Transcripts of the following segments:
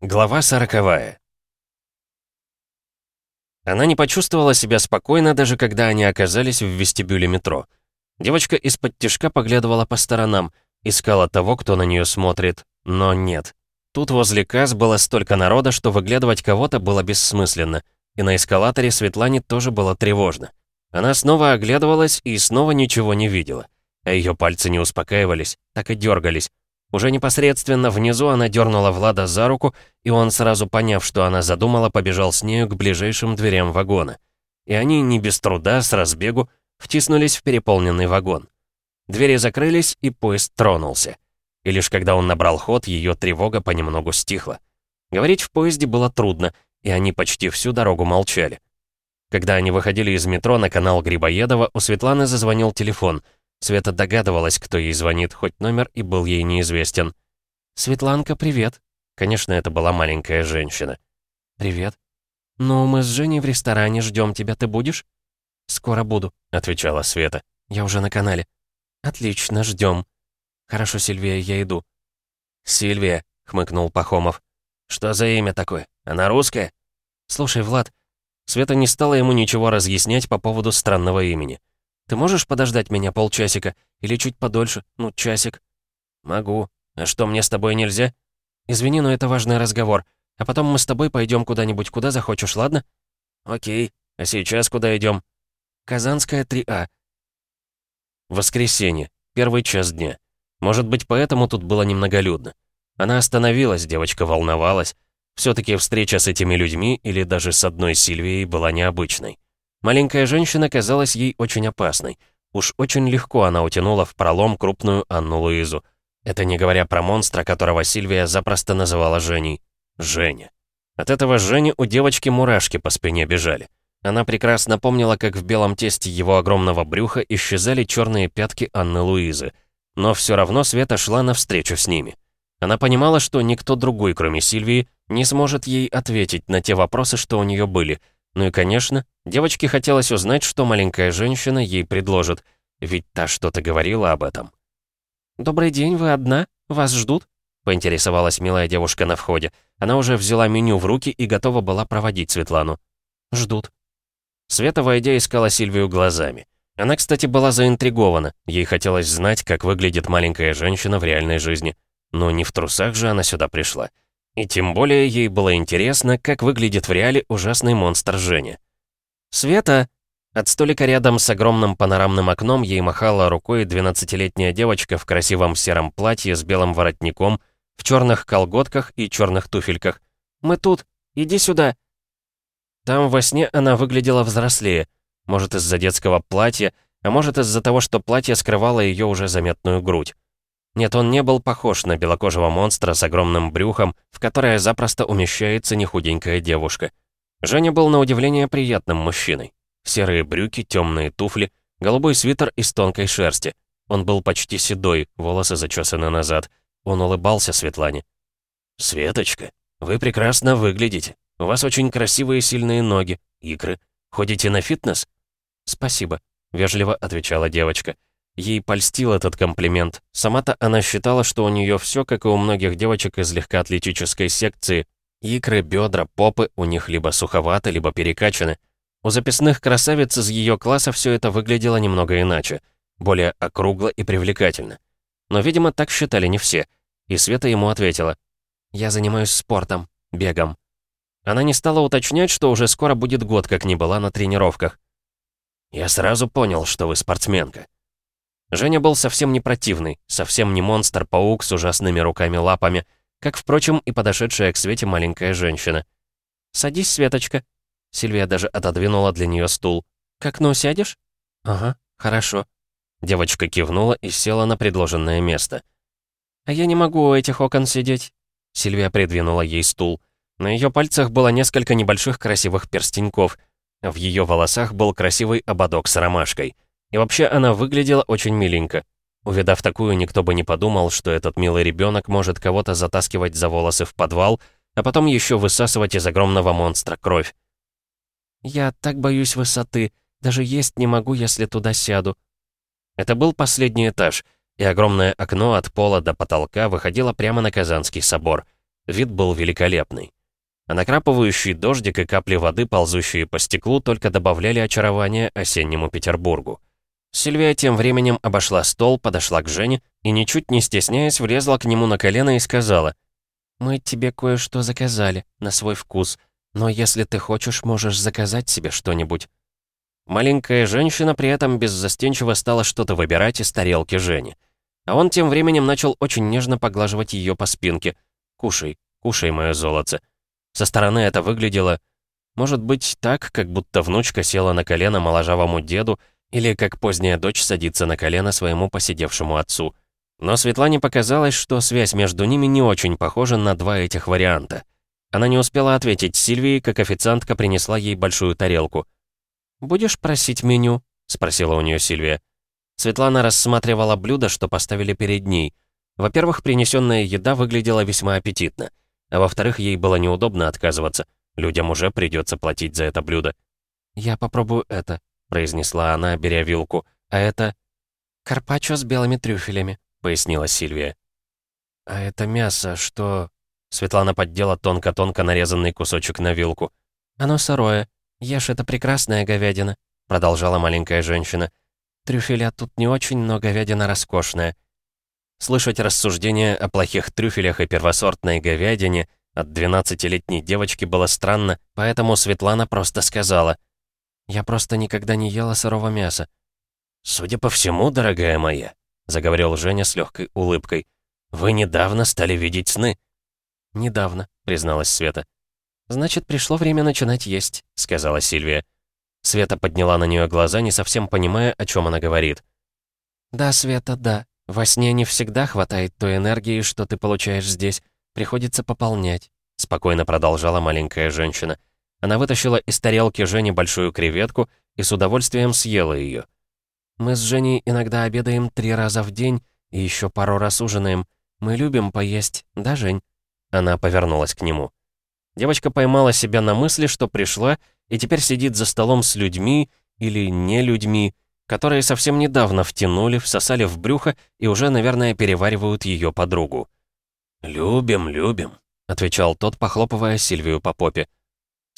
Глава сороковая. Она не почувствовала себя спокойно, даже когда они оказались в вестибюле метро. Девочка из-под тишка поглядывала по сторонам, искала того, кто на нее смотрит, но нет. Тут возле КАЗ было столько народа, что выглядывать кого-то было бессмысленно, и на эскалаторе Светлане тоже было тревожно. Она снова оглядывалась и снова ничего не видела. А ее пальцы не успокаивались, так и дергались, уже непосредственно внизу она дернула Влада за руку, и он, сразу поняв, что она задумала, побежал с нею к ближайшим дверям вагона. И они не без труда, с разбегу, втиснулись в переполненный вагон. Двери закрылись, и поезд тронулся. И лишь когда он набрал ход, ее тревога понемногу стихла. Говорить в поезде было трудно, и они почти всю дорогу молчали. Когда они выходили из метро на канал Грибоедова, у Светланы зазвонил телефон — Света догадывалась, кто ей звонит, хоть номер и был ей неизвестен. «Светланка, привет». Конечно, это была маленькая женщина. «Привет. Ну, мы с Женей в ресторане, ждем тебя, ты будешь?» «Скоро буду», — отвечала Света. «Я уже на канале». «Отлично, ждем. «Хорошо, Сильвия, я иду». «Сильвия», — хмыкнул Пахомов. «Что за имя такое? Она русская?» «Слушай, Влад...» Света не стала ему ничего разъяснять по поводу странного имени. Ты можешь подождать меня полчасика? Или чуть подольше? Ну, часик?» «Могу. А что, мне с тобой нельзя?» «Извини, но это важный разговор. А потом мы с тобой пойдем куда-нибудь, куда захочешь, ладно?» «Окей. А сейчас куда идем? «Казанская 3А». Воскресенье. Первый час дня. Может быть, поэтому тут было немноголюдно. Она остановилась, девочка волновалась. все таки встреча с этими людьми или даже с одной Сильвией была необычной. Маленькая женщина казалась ей очень опасной. Уж очень легко она утянула в пролом крупную Анну Луизу. Это не говоря про монстра, которого Сильвия запросто называла Женей. Женя. От этого Жени у девочки мурашки по спине бежали. Она прекрасно помнила, как в белом тесте его огромного брюха исчезали черные пятки Анны Луизы. Но все равно Света шла навстречу с ними. Она понимала, что никто другой, кроме Сильвии, не сможет ей ответить на те вопросы, что у нее были — ну и, конечно, девочке хотелось узнать, что маленькая женщина ей предложит, ведь та что-то говорила об этом. «Добрый день, вы одна? Вас ждут?» — поинтересовалась милая девушка на входе. Она уже взяла меню в руки и готова была проводить Светлану. «Ждут». Света, войдя, искала Сильвию глазами. Она, кстати, была заинтригована. Ей хотелось знать, как выглядит маленькая женщина в реальной жизни. Но не в трусах же она сюда пришла. И тем более ей было интересно, как выглядит в реале ужасный монстр Женя. «Света!» От столика рядом с огромным панорамным окном ей махала рукой 12-летняя девочка в красивом сером платье с белым воротником, в черных колготках и черных туфельках. «Мы тут! Иди сюда!» Там во сне она выглядела взрослее, может из-за детского платья, а может из-за того, что платье скрывало ее уже заметную грудь. Нет, он не был похож на белокожего монстра с огромным брюхом, в которое запросто умещается нехуденькая девушка. Женя был на удивление приятным мужчиной. Серые брюки, темные туфли, голубой свитер из тонкой шерсти. Он был почти седой, волосы зачесаны назад. Он улыбался Светлане. «Светочка, вы прекрасно выглядите. У вас очень красивые сильные ноги, икры. Ходите на фитнес?» «Спасибо», — вежливо отвечала девочка. Ей польстил этот комплимент. Сама-то она считала, что у нее все, как и у многих девочек из легкоатлетической секции. Икры, бедра, попы у них либо суховаты, либо перекачаны. У записных красавиц из ее класса все это выглядело немного иначе. Более округло и привлекательно. Но, видимо, так считали не все. И Света ему ответила. «Я занимаюсь спортом, бегом». Она не стала уточнять, что уже скоро будет год, как не была на тренировках. «Я сразу понял, что вы спортсменка», Женя был совсем не противный, совсем не монстр-паук с ужасными руками-лапами, как, впрочем, и подошедшая к Свете маленькая женщина. «Садись, Светочка». Сильвия даже отодвинула для нее стул. «К окну сядешь?» «Ага, хорошо». Девочка кивнула и села на предложенное место. «А я не могу у этих окон сидеть». Сильвия придвинула ей стул. На ее пальцах было несколько небольших красивых перстеньков. В ее волосах был красивый ободок с ромашкой — и вообще она выглядела очень миленько. Увидав такую, никто бы не подумал, что этот милый ребенок может кого-то затаскивать за волосы в подвал, а потом еще высасывать из огромного монстра кровь. «Я так боюсь высоты, даже есть не могу, если туда сяду». Это был последний этаж, и огромное окно от пола до потолка выходило прямо на Казанский собор. Вид был великолепный. А накрапывающий дождик и капли воды, ползущие по стеклу, только добавляли очарования осеннему Петербургу. Сильвия тем временем обошла стол, подошла к Жене и, ничуть не стесняясь, влезла к нему на колено и сказала, «Мы тебе кое-что заказали, на свой вкус, но если ты хочешь, можешь заказать себе что-нибудь». Маленькая женщина при этом беззастенчиво стала что-то выбирать из тарелки Жени. А он тем временем начал очень нежно поглаживать ее по спинке. «Кушай, кушай, мое золото». Со стороны это выглядело, может быть, так, как будто внучка села на колено моложавому деду, или как поздняя дочь садится на колено своему посидевшему отцу. Но Светлане показалось, что связь между ними не очень похожа на два этих варианта. Она не успела ответить Сильвии, как официантка принесла ей большую тарелку. «Будешь просить меню?» — спросила у нее Сильвия. Светлана рассматривала блюдо, что поставили перед ней. Во-первых, принесенная еда выглядела весьма аппетитно. А во-вторых, ей было неудобно отказываться. Людям уже придется платить за это блюдо. «Я попробую это», — произнесла она, беря вилку. «А это...» «Карпаччо с белыми трюфелями», — пояснила Сильвия. «А это мясо, что...» Светлана поддела тонко-тонко нарезанный кусочек на вилку. «Оно сырое. Ешь, это прекрасная говядина», — продолжала маленькая женщина. «Трюфеля тут не очень, но говядина роскошная. Слышать рассуждения о плохих трюфелях и первосортной говядине от 12-летней девочки было странно, поэтому Светлана просто сказала. «Я просто никогда не ела сырого мяса». «Судя по всему, дорогая моя», — заговорил Женя с легкой улыбкой, «вы недавно стали видеть сны». «Недавно», — призналась Света. «Значит, пришло время начинать есть», — сказала Сильвия. Света подняла на нее глаза, не совсем понимая, о чем она говорит. «Да, Света, да», во сне не всегда хватает той энергии, что ты получаешь здесь. Приходится пополнять», — спокойно продолжала маленькая женщина. Она вытащила из тарелки Жени большую креветку и с удовольствием съела ее. «Мы с Женей иногда обедаем три раза в день и еще пару раз ужинаем. Мы любим поесть, да, Жень?» Она повернулась к нему. Девочка поймала себя на мысли, что пришла и теперь сидит за столом с людьми или не людьми, которые совсем недавно втянули, всосали в брюхо и уже, наверное, переваривают ее подругу. «Любим, любим», — отвечал тот, похлопывая Сильвию по попе.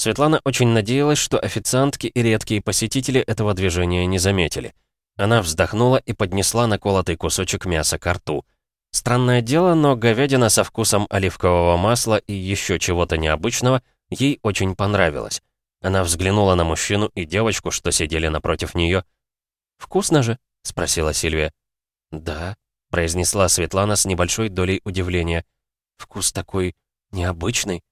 Светлана очень надеялась, что официантки и редкие посетители этого движения не заметили. Она вздохнула и поднесла наколотый кусочек мяса к рту. Странное дело, но говядина со вкусом оливкового масла и еще чего-то необычного ей очень понравилась. Она взглянула на мужчину и девочку, что сидели напротив нее, «Вкусно же?» — спросила Сильвия. «Да», — произнесла Светлана с небольшой долей удивления. «Вкус такой необычный».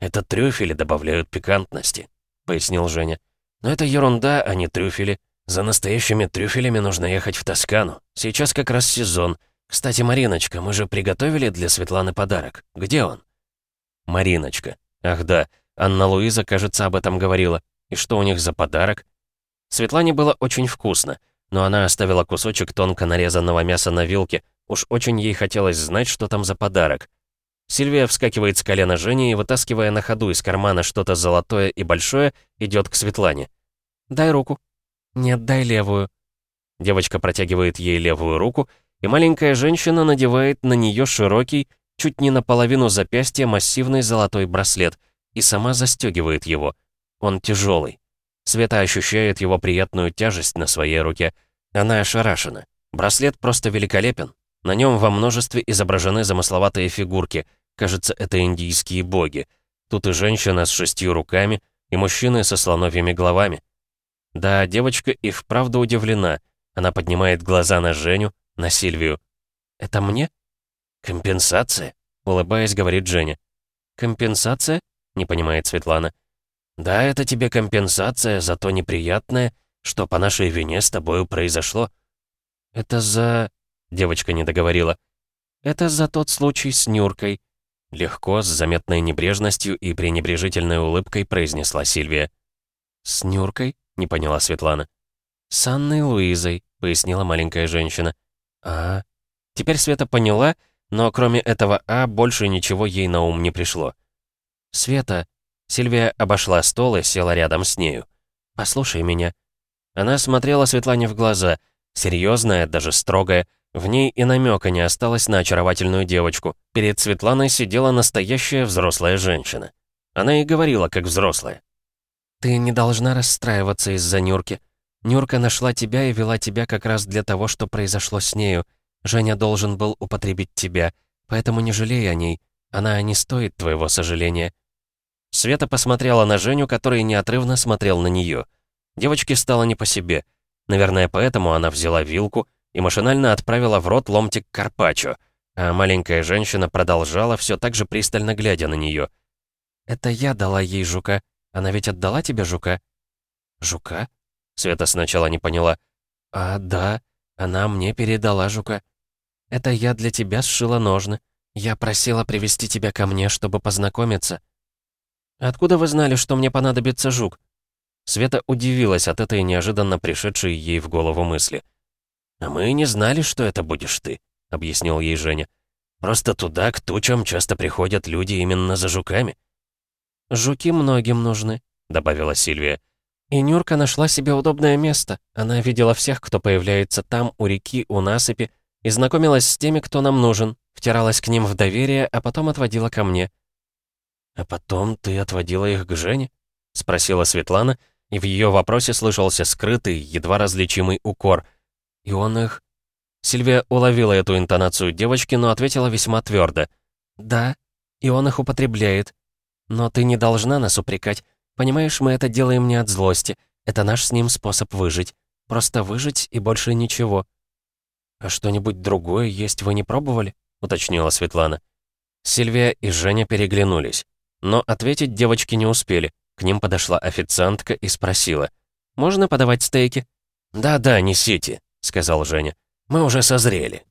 «Это трюфели добавляют пикантности», — пояснил Женя. «Но это ерунда, а не трюфели. За настоящими трюфелями нужно ехать в Тоскану. Сейчас как раз сезон. Кстати, Мариночка, мы же приготовили для Светланы подарок. Где он?» «Мариночка. Ах да, Анна-Луиза, кажется, об этом говорила. И что у них за подарок?» Светлане было очень вкусно, но она оставила кусочек тонко нарезанного мяса на вилке. Уж очень ей хотелось знать, что там за подарок. Сильвия вскакивает с колена Жени и, вытаскивая на ходу из кармана что-то золотое и большое, идет к Светлане. «Дай руку». «Нет, дай левую». Девочка протягивает ей левую руку, и маленькая женщина надевает на нее широкий, чуть не наполовину запястья массивный золотой браслет и сама застегивает его. Он тяжелый. Света ощущает его приятную тяжесть на своей руке. Она ошарашена. Браслет просто великолепен. На нем во множестве изображены замысловатые фигурки. Кажется, это индийские боги. Тут и женщина с шестью руками, и мужчины со слоновьими головами. Да, девочка и вправду удивлена. Она поднимает глаза на Женю, на Сильвию. «Это мне?» «Компенсация?» — улыбаясь, говорит Женя. «Компенсация?» — не понимает Светлана. «Да, это тебе компенсация за то неприятное, что по нашей вине с тобою произошло». «Это за...» — девочка не договорила. «Это за тот случай с Нюркой». Легко, с заметной небрежностью и пренебрежительной улыбкой произнесла Сильвия. «С Нюркой?» — не поняла Светлана. «С Анной Луизой», — пояснила маленькая женщина. «А...» Теперь Света поняла, но кроме этого «а» больше ничего ей на ум не пришло. «Света», Сильвия обошла стол и села рядом с нею. «Послушай меня». Она смотрела Светлане в глаза, серьезная, даже строгая, В ней и намека не осталось на очаровательную девочку. Перед Светланой сидела настоящая взрослая женщина. Она и говорила, как взрослая. «Ты не должна расстраиваться из-за Нюрки. Нюрка нашла тебя и вела тебя как раз для того, что произошло с нею. Женя должен был употребить тебя, поэтому не жалей о ней. Она не стоит твоего сожаления». Света посмотрела на Женю, который неотрывно смотрел на нее. Девочке стало не по себе. Наверное, поэтому она взяла вилку и машинально отправила в рот ломтик карпаччо, а маленькая женщина продолжала, все так же пристально глядя на нее. «Это я дала ей жука. Она ведь отдала тебе жука?» «Жука?» Света сначала не поняла. «А, да, она мне передала жука. Это я для тебя сшила ножны. Я просила привести тебя ко мне, чтобы познакомиться». «Откуда вы знали, что мне понадобится жук?» Света удивилась от этой неожиданно пришедшей ей в голову мысли. «А мы не знали, что это будешь ты», — объяснил ей Женя. «Просто туда, к тучам, часто приходят люди именно за жуками». «Жуки многим нужны», — добавила Сильвия. «И Нюрка нашла себе удобное место. Она видела всех, кто появляется там, у реки, у насыпи, и знакомилась с теми, кто нам нужен, втиралась к ним в доверие, а потом отводила ко мне». «А потом ты отводила их к Жене?» — спросила Светлана, и в ее вопросе слышался скрытый, едва различимый укор — «И он их...» Сильвия уловила эту интонацию девочки, но ответила весьма твердо. «Да, и он их употребляет. Но ты не должна нас упрекать. Понимаешь, мы это делаем не от злости. Это наш с ним способ выжить. Просто выжить и больше ничего». «А что-нибудь другое есть вы не пробовали?» — уточнила Светлана. Сильвия и Женя переглянулись. Но ответить девочки не успели. К ним подошла официантка и спросила. «Можно подавать стейки?» «Да-да, несите», — сказал Женя. «Мы уже созрели».